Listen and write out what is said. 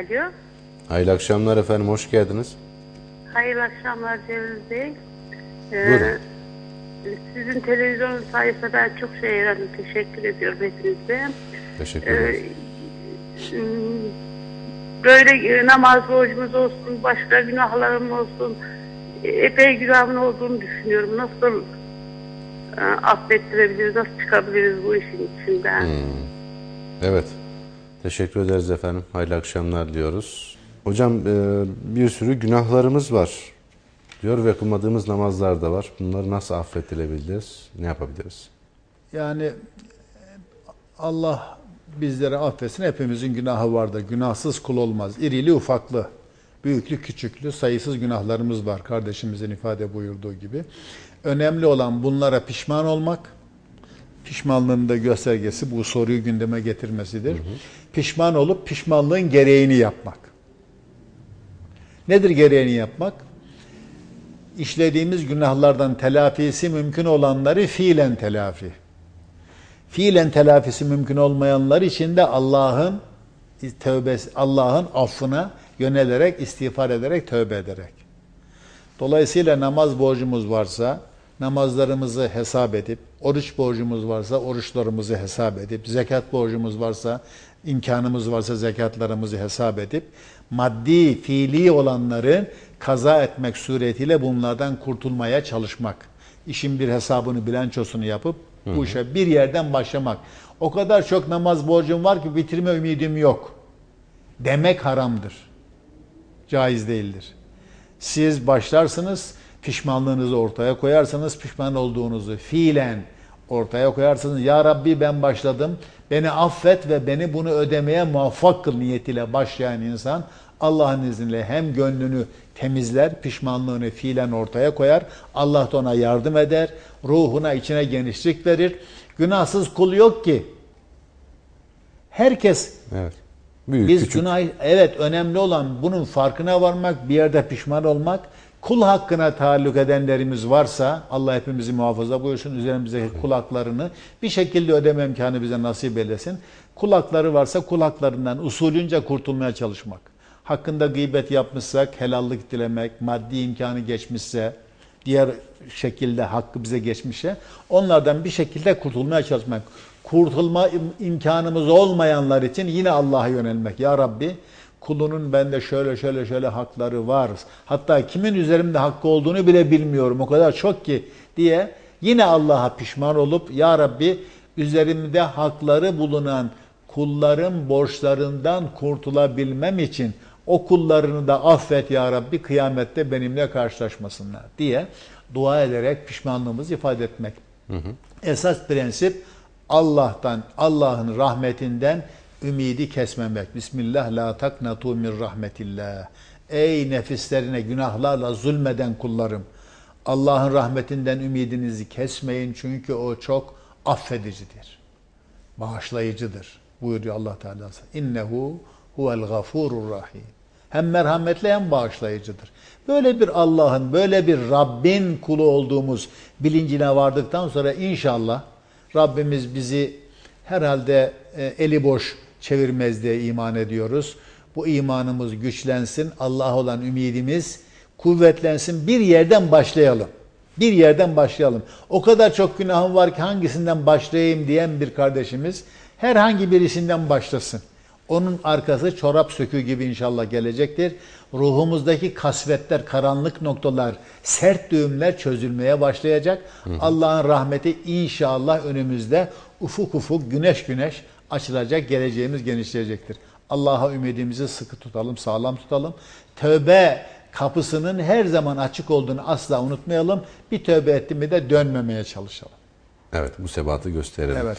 Alo. Hayırlı akşamlar efendim, hoş geldiniz. Hayırlı akşamlar Cevriz Bey. Buyurun. Sizin televizyon sayesinde ben çok şey öğrendim. Teşekkür ediyorum hepinize. Teşekkür Ee, ederiz. hmm, böyle e, namaz borcumuz olsun, başka günahlarım olsun. e, Epey günahımın olduğunu düşünüyorum. Nasıl e, affettirebiliriz, nasıl çıkabiliriz bu işin içinden? Evet, teşekkür ederiz efendim. Hayırlı akşamlar diyoruz. Hocam e, bir sürü günahlarımız var diyor ve kılmadığımız namazlar da var. Bunları nasıl affettirebiliriz, ne yapabiliriz? Yani Allah bizleri affetsin. Hepimizin günahı vardır. Günahsız kul olmaz. İrili ufaklı, büyüklü küçüklü sayısız günahlarımız var. Kardeşimizin ifade buyurduğu gibi. Önemli olan bunlara pişman olmak. Pişmanlığın da göstergesi bu soruyu gündeme getirmesidir. Pişman olup pişmanlığın gereğini yapmak. Nedir gereğini yapmak? İşlediğimiz günahlardan telafisi mümkün olanları fiilen telafi. Fiilen telafisi mümkün olmayanlar için de Allah'ın tövbesi, Allah'ın affına yönelerek, istiğfar ederek, tövbe ederek. Dolayısıyla namaz borcumuz varsa namazlarımızı hesap edip, oruç borcumuz varsa oruçlarımızı hesap edip, zekat borcumuz varsa, imkanımız varsa zekatlarımızı hesap edip, maddi, fiili olanları kaza etmek suretiyle bunlardan kurtulmaya çalışmak. İşin bir hesabını, bilançosunu yapıp bu işe bir yerden başlamak. O kadar çok namaz borcum var ki bitirme ümidim yok. Demek haramdır. Caiz değildir. Siz başlarsınız, pişmanlığınızı ortaya koyarsınız, pişman olduğunuzu fiilen ortaya koyarsınız. Ya Rabbi ben başladım, beni affet ve beni bunu ödemeye muvaffak kıl niyetiyle başlayan insan Allah'ın izniyle hem gönlünü temizler, pişmanlığını fiilen ortaya koyar. Allah da ona yardım eder, ruhuna içine genişlik verir. Günahsız kul yok ki. Herkes Evet. Büyük, biz küçük. günah evet önemli olan bunun farkına varmak, bir yerde pişman olmak. Kul hakkına taalluk edenlerimiz varsa Allah hepimizi muhafaza buyursun. Üzerimizdeki kul haklarını bir şekilde ödeme imkanı bize nasip eylesin. Kul hakları varsa kul haklarından usulünce kurtulmaya çalışmak. Hakkında gıybet yapmışsak helallik dilemek, maddi imkanı geçmişse, diğer şekilde hakkı bize geçmişse onlardan bir şekilde kurtulmaya çalışmak. Kurtulma im- imkanımız olmayanlar için yine Allah'a yönelmek. Ya Rabbi kulunun bende şöyle şöyle şöyle hakları var. Hatta kimin üzerimde hakkı olduğunu bile bilmiyorum. O kadar çok ki diye yine Allah'a pişman olup Ya Rabbi üzerimde hakları bulunan kulların borçlarından kurtulabilmem için o kullarını da affet ya Rabbi kıyamette benimle karşılaşmasınlar diye dua ederek pişmanlığımızı ifade etmek. Esas prensip Allah'tan, Allah'ın rahmetinden ümidi kesmemek. Bismillah la taknatu min rahmetillah. Ey nefislerine günahlarla zulmeden kullarım. Allah'ın rahmetinden ümidinizi kesmeyin çünkü o çok affedicidir bağışlayıcıdır. Buyuruyor Allah Teala. İnnehu huvel gafurur rahim. Hem merhametli hem bağışlayıcıdır. Böyle bir Allah'ın, böyle bir Rabbin kulu olduğumuz bilincine vardıktan sonra inşallah Rabbimiz bizi herhalde e, eli boş çevirmez diye iman ediyoruz. Bu imanımız güçlensin, Allah'a olan ümidimiz kuvvetlensin. Bir yerden başlayalım. Bir yerden başlayalım. O kadar çok günahım var ki hangisinden başlayayım diyen bir kardeşimiz herhangi birisinden başlasın. Onun arkası çorap sökü gibi inşallah gelecektir. Ruhumuzdaki kasvetler, karanlık noktalar, sert düğümler çözülmeye başlayacak. Allah'ın rahmeti inşallah önümüzde ufuk ufuk, güneş güneş açılacak, geleceğimiz genişleyecektir. Allah'a ümidimizi sıkı tutalım, sağlam tutalım. Tövbe kapısının her zaman açık olduğunu asla unutmayalım. Bir tövbe etti mi de dönmemeye çalışalım. Evet, bu sebatı gösterelim. Evet.